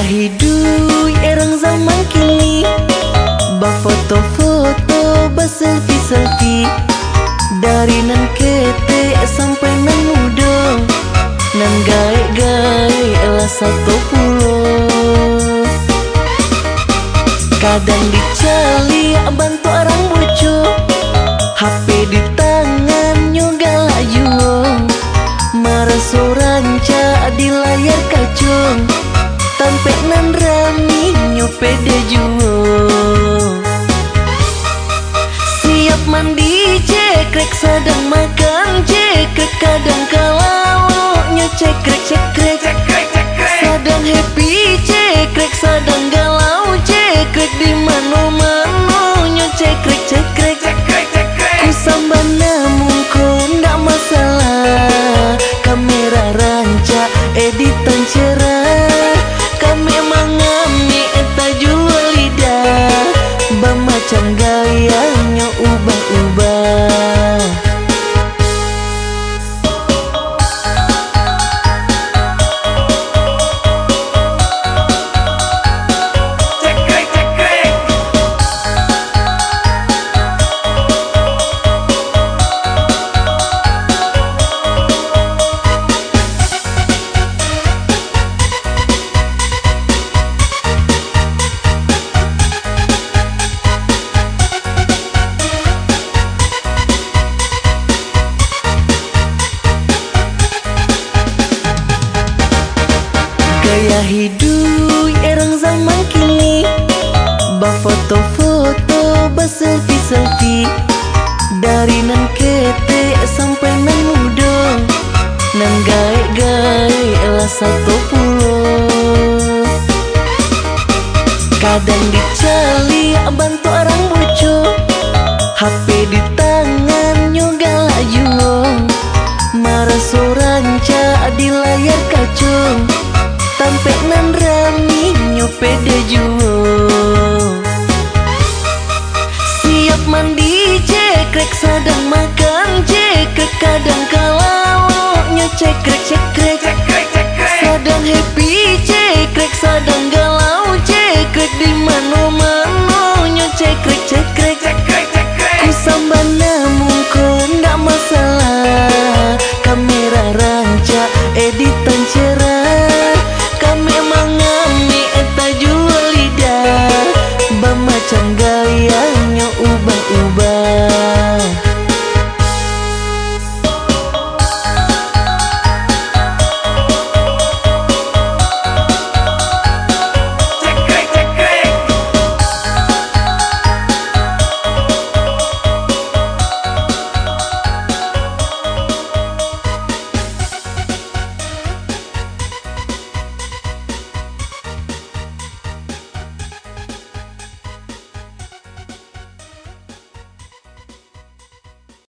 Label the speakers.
Speaker 1: Hidup erang zaman kini. Ba foto-foto, ba selfie-selfie Dari nan kete sampai nan muda. Nan gae-gae elah satu puluh Kadang dicali bantu orang bojo. HP di Cùng hidup erang zaman kini. Ba foto-foto, ba selfie-selfie Dari nan kete sampai nan muda. Nan gae-gae elah satu puluh Kadang dicali bantu orang bojo. HP di pede you